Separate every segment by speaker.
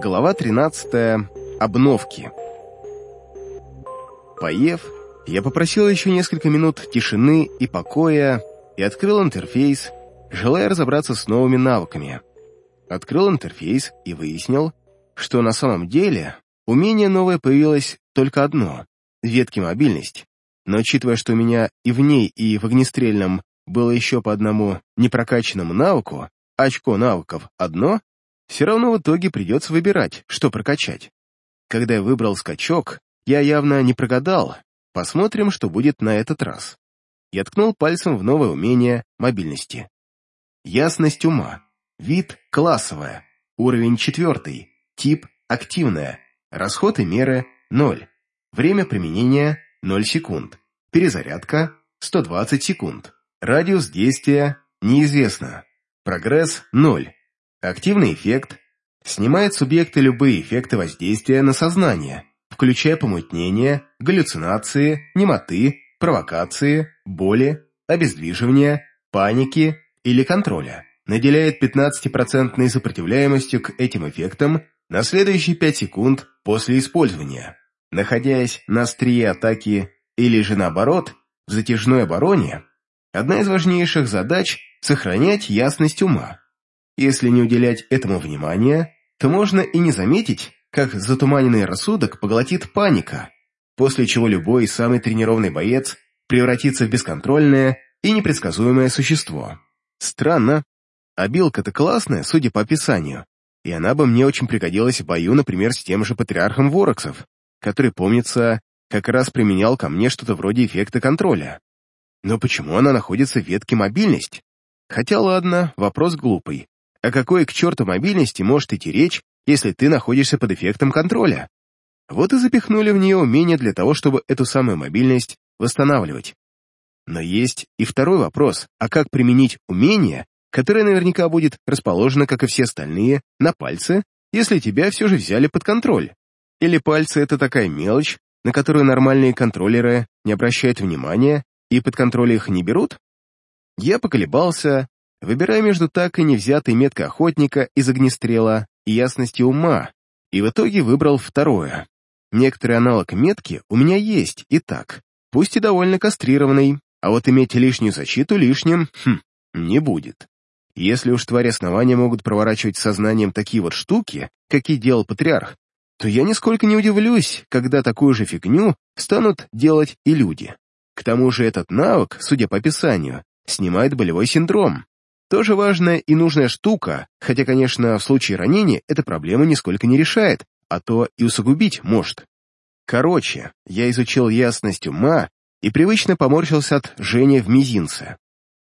Speaker 1: Глава 13. Обновки. Поев, я попросил еще несколько минут тишины и покоя и открыл интерфейс, желая разобраться с новыми навыками. Открыл интерфейс и выяснил, что на самом деле умение новое появилось только одно — ветки мобильность. Но учитывая, что у меня и в ней, и в огнестрельном было еще по одному непрокачанному навыку, очко навыков одно, все равно в итоге придется выбирать, что прокачать. Когда я выбрал скачок, я явно не прогадал. Посмотрим, что будет на этот раз. Я ткнул пальцем в новое умение мобильности. Ясность ума. Вид – классовая. Уровень четвертый. Тип – активная. Расход и меры – 0. Время применения – 0 секунд. Перезарядка – 120 секунд. Радиус действия – неизвестно. Прогресс – 0. Активный эффект снимает субъекты любые эффекты воздействия на сознание, включая помутнение, галлюцинации, немоты, провокации, боли, обездвиживания, паники или контроля. Наделяет 15% сопротивляемостью к этим эффектам на следующие 5 секунд после использования. Находясь на острие атаки или же наоборот, в затяжной обороне, одна из важнейших задач – сохранять ясность ума. Если не уделять этому внимания, то можно и не заметить, как затуманенный рассудок поглотит паника, после чего любой самый тренированный боец превратится в бесконтрольное и непредсказуемое существо. Странно. А билка-то классная, судя по описанию, и она бы мне очень пригодилась в бою, например, с тем же патриархом Вороксов, который, помнится, как раз применял ко мне что-то вроде эффекта контроля. Но почему она находится в ветке мобильность? Хотя ладно, вопрос глупый. О какой к черту мобильности может идти речь, если ты находишься под эффектом контроля? Вот и запихнули в нее умение для того, чтобы эту самую мобильность восстанавливать. Но есть и второй вопрос, а как применить умение, которое наверняка будет расположено, как и все остальные, на пальце, если тебя все же взяли под контроль? Или пальцы — это такая мелочь, на которую нормальные контроллеры не обращают внимания и под контроль их не берут? Я поколебался, выбирая между так и не взятой меткой охотника из огнестрела и ясности ума, и в итоге выбрал второе. Некоторый аналог метки у меня есть и так, пусть и довольно кастрированный, а вот иметь лишнюю защиту лишним, хм, не будет. Если уж твари основания могут проворачивать сознанием такие вот штуки, какие делал патриарх, то я нисколько не удивлюсь, когда такую же фигню станут делать и люди. К тому же этот навык, судя по описанию, снимает болевой синдром, тоже важная и нужная штука, хотя, конечно, в случае ранения эта проблема нисколько не решает, а то и усугубить может. Короче, я изучил ясность ума и привычно поморщился от жжения в мизинце.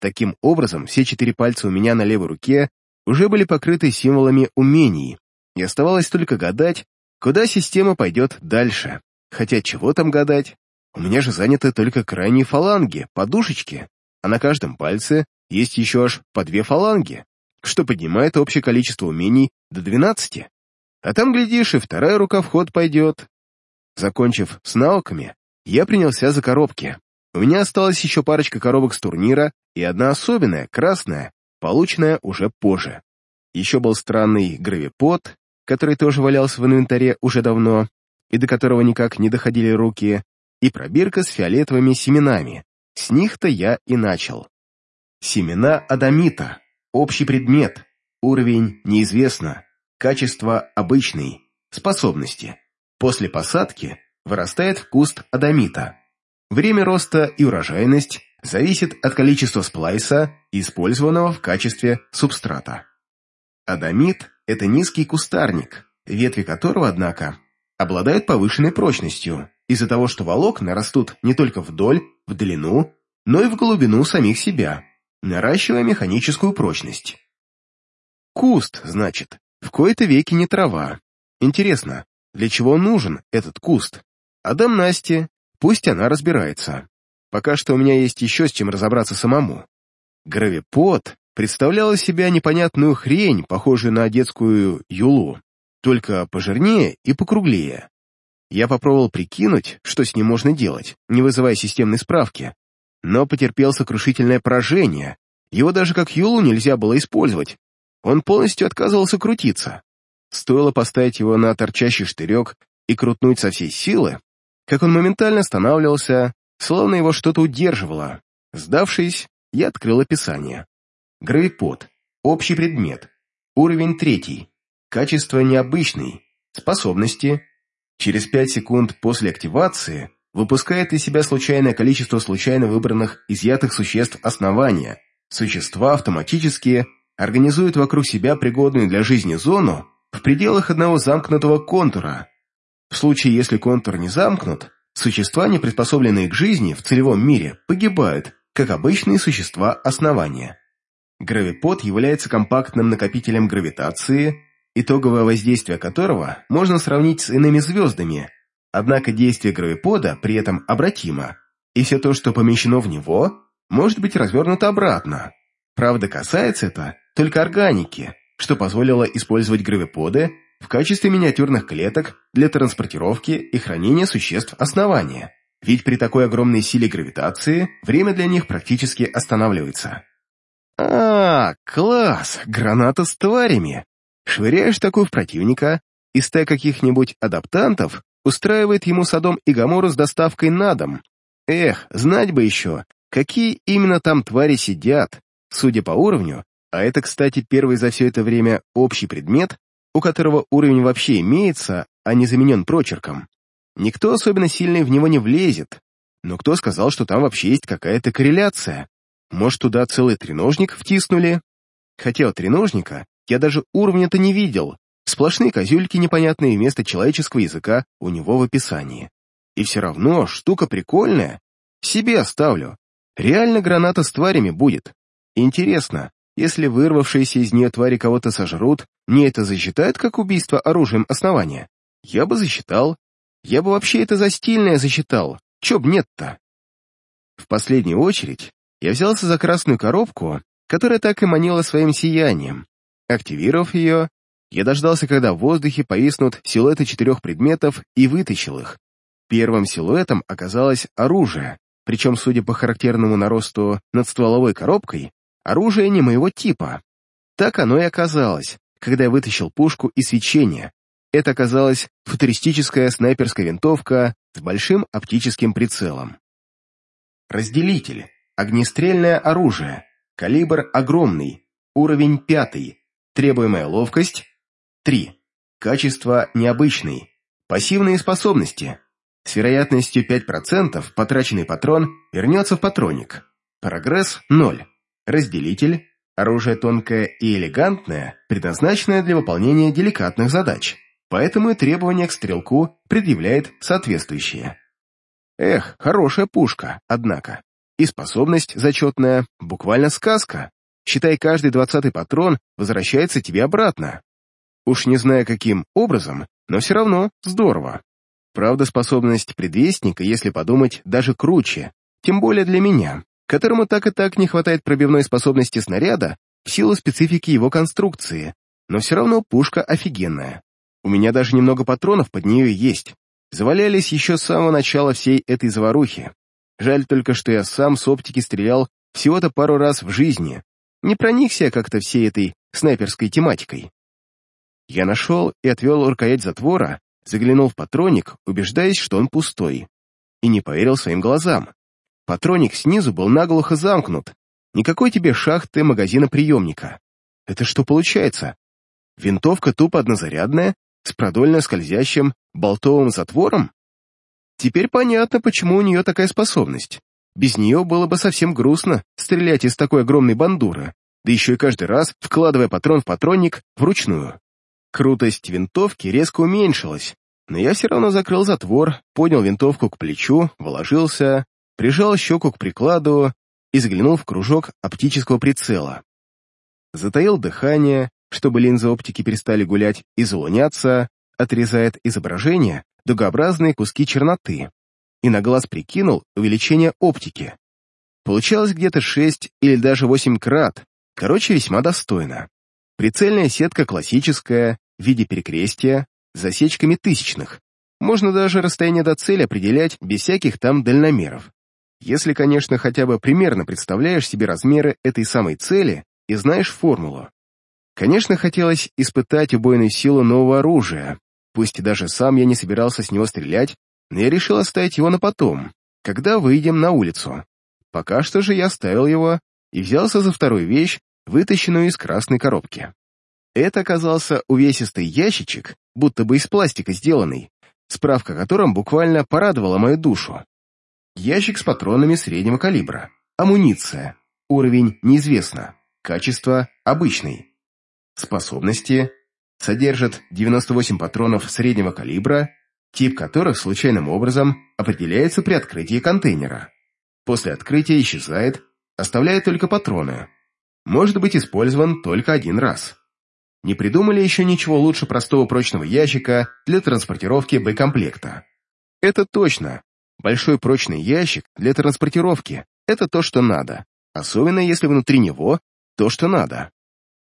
Speaker 1: Таким образом, все четыре пальца у меня на левой руке уже были покрыты символами умений, и оставалось только гадать, куда система пойдет дальше. Хотя чего там гадать? У меня же заняты только крайние фаланги, подушечки, а на каждом пальце есть еще аж по две фаланги, что поднимает общее количество умений до 12. А там, глядишь, и вторая рука в ход пойдет. Закончив с навыками, я принялся за коробки. У меня осталась еще парочка коробок с турнира и одна особенная, красная, полученная уже позже. Еще был странный гравипод, который тоже валялся в инвентаре уже давно, и до которого никак не доходили руки, и пробирка с фиолетовыми семенами. С них-то я и начал. Семена адамита. Общий предмет. Уровень неизвестно. Качество обычный. Способности. После посадки вырастает в куст адамита. Время роста и урожайность зависит от количества сплайса, использованного в качестве субстрата. Адамит – это низкий кустарник, ветви которого, однако, обладают повышенной прочностью из-за того, что волокна растут не только вдоль, в длину, но и в глубину самих себя наращивая механическую прочность. Куст, значит, в кои-то веки не трава. Интересно, для чего нужен этот куст? Адам Насте, пусть она разбирается. Пока что у меня есть еще с чем разобраться самому. Гравипод представлял из себя непонятную хрень, похожую на детскую юлу, только пожирнее и покруглее. Я попробовал прикинуть, что с ним можно делать, не вызывая системной справки, но потерпел сокрушительное поражение. Его даже как юлу нельзя было использовать. Он полностью отказывался крутиться. стоило поставить его на торчащий штырек и крутнуть со всей силы, как он моментально останавливался, словно его что-то удерживало. Сдавшись, я открыл описание. Гравипод. Общий предмет. Уровень третий. Качество необычный. Способности. Через 5 секунд после активации выпускает из себя случайное количество случайно выбранных изъятых существ основания. Существа автоматически организуют вокруг себя пригодную для жизни зону в пределах одного замкнутого контура. В случае, если контур не замкнут, существа, не приспособленные к жизни в целевом мире, погибают, как обычные существа основания. Гравипод является компактным накопителем гравитации, итоговое воздействие которого можно сравнить с иными звездами, однако действие гравипода при этом обратимо, и все то, что помещено в него, может быть развернуто обратно. Правда, касается это только органики, что позволило использовать гравиподы в качестве миниатюрных клеток для транспортировки и хранения существ основания, ведь при такой огромной силе гравитации время для них практически останавливается. А, класс, граната с тварями. Швыряешь такую в противника, и стая каких-нибудь адаптантов устраивает ему Содом и Гамору с доставкой на дом. Эх, знать бы еще, какие именно там твари сидят. Судя по уровню, а это, кстати, первый за все это время общий предмет, у которого уровень вообще имеется, а не заменен прочерком. Никто особенно сильный в него не влезет. Но кто сказал, что там вообще есть какая-то корреляция? Может, туда целый треножник втиснули? Хотя у треножника я даже уровня-то не видел. Сплошные козюльки непонятные вместо человеческого языка у него в описании. И все равно штука прикольная. Себе оставлю. Реально граната с тварями будет. Интересно, если вырвавшиеся из нее твари кого-то сожрут, мне это засчитают как убийство оружием основания? Я бы засчитал. Я бы вообще это за стильное засчитал. Чё б нет-то? В последнюю очередь я взялся за красную коробку, которая так и манила своим сиянием. Активировав ее, я дождался, когда в воздухе повиснут силуэты четырех предметов и вытащил их. Первым силуэтом оказалось оружие, причем, судя по характерному наросту над стволовой коробкой, оружие не моего типа. Так оно и оказалось, когда я вытащил пушку и свечение. Это оказалась футуристическая снайперская винтовка с большим оптическим прицелом. Разделитель. Огнестрельное оружие. Калибр огромный. Уровень пятый. Требуемая ловкость – 3. Качество необычный. Пассивные способности. С вероятностью 5% потраченный патрон вернется в патроник. Прогресс – 0. Разделитель. Оружие тонкое и элегантное, предназначенное для выполнения деликатных задач, поэтому и требования к стрелку предъявляет соответствующие. Эх, хорошая пушка, однако. И способность зачетная, буквально сказка. Считай, каждый двадцатый патрон возвращается тебе обратно. Уж не знаю каким образом, но все равно здорово. Правда, способность предвестника, если подумать, даже круче, тем более для меня, которому так и так не хватает пробивной способности снаряда в силу специфики его конструкции, но все равно пушка офигенная. У меня даже немного патронов под нее есть. Завалялись еще с самого начала всей этой заварухи. Жаль только, что я сам с оптики стрелял всего-то пару раз в жизни. Не проникся как-то всей этой снайперской тематикой. Я нашел и отвел рукоять затвора, заглянул в патроник, убеждаясь, что он пустой. И не поверил своим глазам. Патроник снизу был наглухо замкнут. Никакой тебе шахты магазина приемника. Это что получается? Винтовка тупо однозарядная, с продольно скользящим болтовым затвором? Теперь понятно, почему у нее такая способность. Без нее было бы совсем грустно стрелять из такой огромной бандуры, да еще и каждый раз вкладывая патрон в патронник вручную. Крутость винтовки резко уменьшилась, но я все равно закрыл затвор, поднял винтовку к плечу, вложился, прижал щеку к прикладу и заглянул в кружок оптического прицела. Затаил дыхание, чтобы линзы оптики перестали гулять и залуняться, отрезает изображение дугообразные куски черноты и на глаз прикинул увеличение оптики. Получалось где-то 6 или даже 8 крат, короче, весьма достойно. Прицельная сетка классическая, в виде перекрестия, засечками тысячных. Можно даже расстояние до цели определять без всяких там дальномеров. Если, конечно, хотя бы примерно представляешь себе размеры этой самой цели и знаешь формулу. Конечно, хотелось испытать убойную силу нового оружия. Пусть даже сам я не собирался с него стрелять, но я решил оставить его на потом, когда выйдем на улицу. Пока что же я оставил его и взялся за вторую вещь, вытащенную из красной коробки. Это оказался увесистый ящичек, будто бы из пластика сделанный, справка о котором буквально порадовала мою душу. Ящик с патронами среднего калибра. Амуниция. Уровень неизвестно. Качество обычный. Способности. Содержит 98 патронов среднего калибра, тип которых случайным образом определяется при открытии контейнера. После открытия исчезает, оставляя только патроны. Может быть использован только один раз. Не придумали еще ничего лучше простого прочного ящика для транспортировки боекомплекта. Это точно. Большой прочный ящик для транспортировки – это то, что надо. Особенно если внутри него то, что надо.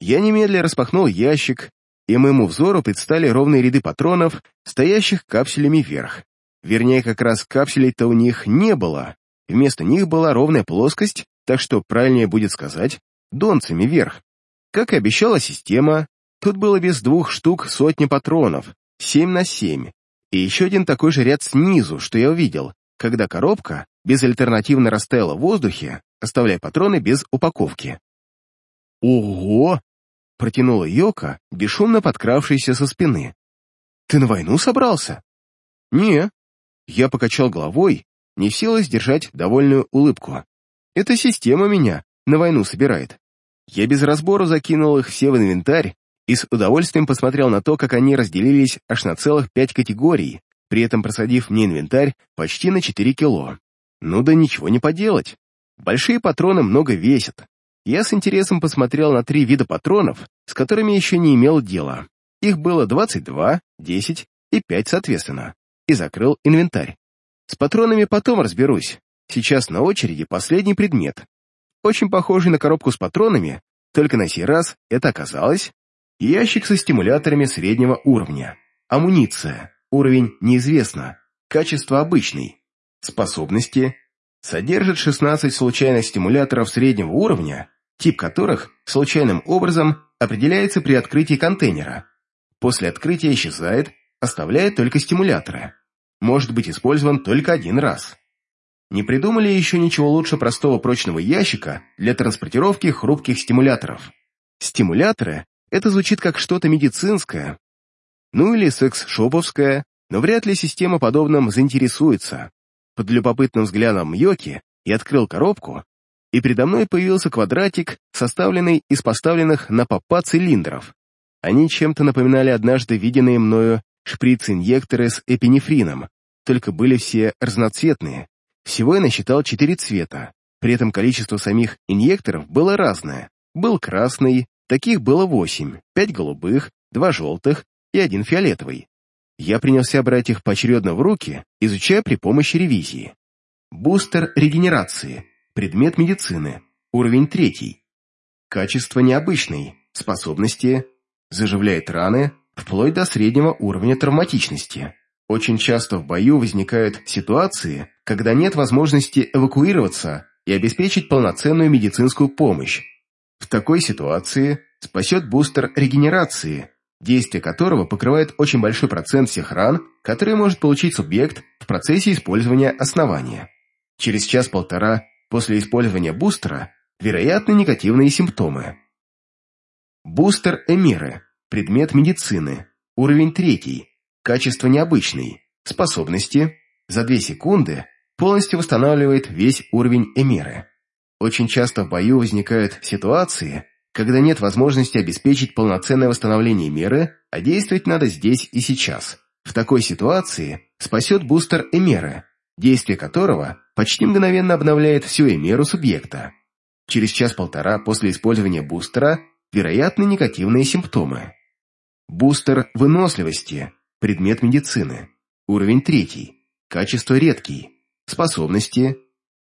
Speaker 1: Я немедленно распахнул ящик, и моему взору предстали ровные ряды патронов, стоящих капсулями вверх. Вернее, как раз капсулей-то у них не было. Вместо них была ровная плоскость, так что правильнее будет сказать, донцами вверх. Как и обещала система, тут было без двух штук сотни патронов, 7 на 7, и еще один такой же ряд снизу, что я увидел, когда коробка безальтернативно растаяла в воздухе, оставляя патроны без упаковки. «Ого!» протянула Йока, бесшумно подкравшаяся со спины. «Ты на войну собрался?» «Не». Я покачал головой, не в силах сдержать довольную улыбку. «Эта система меня на войну собирает». Я без разбору закинул их все в инвентарь и с удовольствием посмотрел на то, как они разделились аж на целых пять категорий, при этом просадив мне инвентарь почти на 4 кило. Ну да ничего не поделать. Большие патроны много весят, я с интересом посмотрел на три вида патронов, с которыми еще не имел дела. Их было 22, 10 и 5 соответственно, и закрыл инвентарь. С патронами потом разберусь. Сейчас на очереди последний предмет. Очень похожий на коробку с патронами, только на сей раз это оказалось ящик со стимуляторами среднего уровня. Амуниция. Уровень неизвестно. Качество обычный. Способности содержит 16 случайных стимуляторов среднего уровня, тип которых случайным образом определяется при открытии контейнера. После открытия исчезает, оставляя только стимуляторы. Может быть использован только один раз. Не придумали еще ничего лучше простого прочного ящика для транспортировки хрупких стимуляторов. Стимуляторы — это звучит как что-то медицинское, ну или секс-шоповское, но вряд ли система подобным заинтересуется. Под любопытным взглядом Йоки я открыл коробку, и передо мной появился квадратик, составленный из поставленных на попа цилиндров. Они чем-то напоминали однажды виденные мною шприц-инъекторы с эпинефрином, только были все разноцветные. Всего я насчитал четыре цвета, при этом количество самих инъекторов было разное. Был красный, таких было восемь, пять голубых, два желтых и один фиолетовый. Я принялся брать их поочередно в руки, изучая при помощи ревизии. Бустер регенерации. Предмет медицины. Уровень третий. Качество необычный. Способности. Заживляет раны, вплоть до среднего уровня травматичности. Очень часто в бою возникают ситуации, когда нет возможности эвакуироваться и обеспечить полноценную медицинскую помощь. В такой ситуации спасет бустер регенерации, действие которого покрывает очень большой процент всех ран, которые может получить субъект в процессе использования основания. Через час-полтора после использования бустера вероятны негативные симптомы. Бустер Эмиры. Предмет медицины. Уровень третий. Качество необычный. Способности. За 2 секунды полностью восстанавливает весь уровень Эмиры. Очень часто в бою возникают ситуации, когда нет возможности обеспечить полноценное восстановление меры, а действовать надо здесь и сейчас. В такой ситуации спасет бустер Эмеры, действие которого почти мгновенно обновляет всю Эмеру субъекта. Через час-полтора после использования бустера вероятны негативные симптомы. Бустер выносливости, предмет медицины, уровень третий, качество редкий, способности,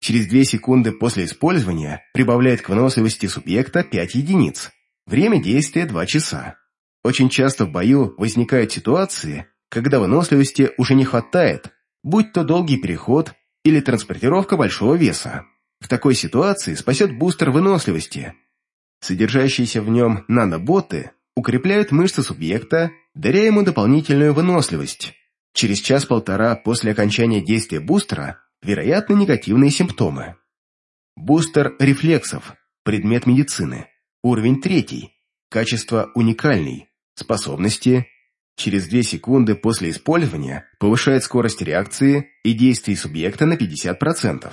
Speaker 1: Через 2 секунды после использования прибавляет к выносливости субъекта 5 единиц. Время действия 2 часа. Очень часто в бою возникают ситуации, когда выносливости уже не хватает, будь то долгий переход или транспортировка большого веса. В такой ситуации спасет бустер выносливости. Содержащиеся в нем наноботы укрепляют мышцы субъекта, даря ему дополнительную выносливость. Через час-полтора после окончания действия бустера вероятны негативные симптомы. Бустер рефлексов. Предмет медицины. Уровень третий. Качество уникальный. Способности. Через 2 секунды после использования повышает скорость реакции и действий субъекта на 50%.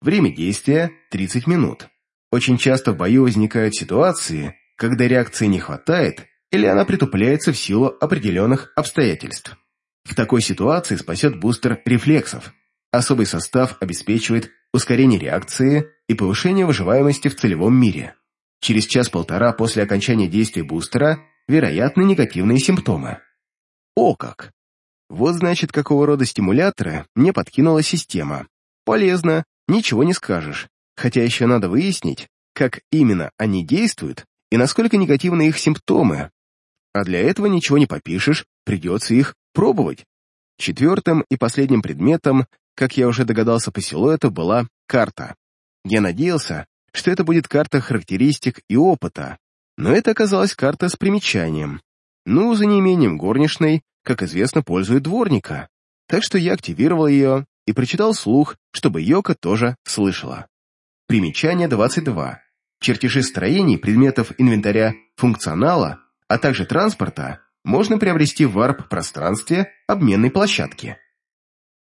Speaker 1: Время действия – 30 минут. Очень часто в бою возникают ситуации, когда реакции не хватает или она притупляется в силу определенных обстоятельств. В такой ситуации спасет бустер рефлексов. Особый состав обеспечивает ускорение реакции и повышение выживаемости в целевом мире. Через час-полтора после окончания действия бустера вероятны негативные симптомы. О как! Вот значит, какого рода стимуляторы мне подкинула система. Полезно, ничего не скажешь. Хотя еще надо выяснить, как именно они действуют и насколько негативны их симптомы. А для этого ничего не попишешь, придется их пробовать. Четвертым и последним предметом, как я уже догадался по силуэту, была карта. Я надеялся, что это будет карта характеристик и опыта, но это оказалась карта с примечанием. Ну, за неимением горничной, как известно, пользует дворника. Так что я активировал ее и прочитал слух, чтобы Йока тоже слышала. Примечание 22. Чертежи строений предметов инвентаря функционала, а также транспорта можно приобрести в варп-пространстве обменной площадки.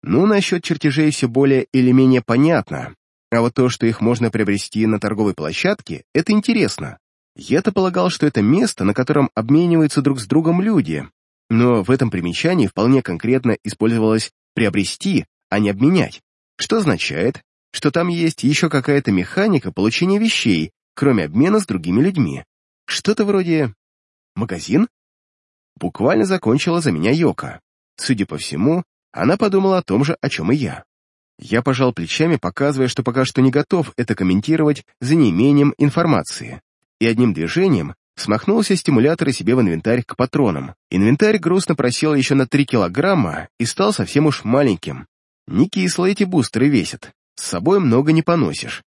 Speaker 1: Ну, насчет чертежей все более или менее понятно, а вот то, что их можно приобрести на торговой площадке, это интересно. Я-то полагал, что это место, на котором обмениваются друг с другом люди, но в этом примечании вполне конкретно использовалось «приобрести», а не «обменять», что означает, что там есть еще какая-то механика получения вещей, кроме обмена с другими людьми. Что-то вроде «магазин?» Буквально закончила за меня Йока. Судя по всему, она подумала о том же, о чем и я. Я пожал плечами, показывая, что пока что не готов это комментировать за неимением информации, и одним движением смахнулся стимуляторы себе в инвентарь к патронам. Инвентарь грустно просел еще на 3 килограмма и стал совсем уж маленьким. Не кисло эти бустеры весят, с собой много не поносишь.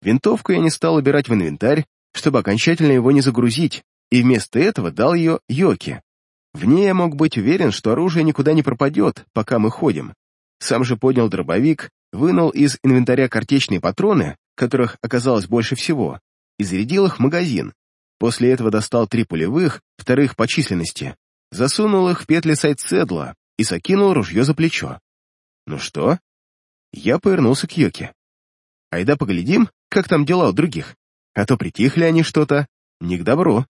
Speaker 1: Винтовку я не стал убирать в инвентарь, чтобы окончательно его не загрузить, и вместо этого дал ее Йоке. В ней я мог быть уверен, что оружие никуда не пропадет, пока мы ходим, сам же поднял дробовик, вынул из инвентаря картечные патроны, которых оказалось больше всего, и зарядил их в магазин. После этого достал три пулевых, вторых по численности, засунул их в петли сайдседла и закинул ружье за плечо. «Ну что?» Я повернулся к Йоке. «Айда поглядим, как там дела у других, а то притихли они что-то, не к добру».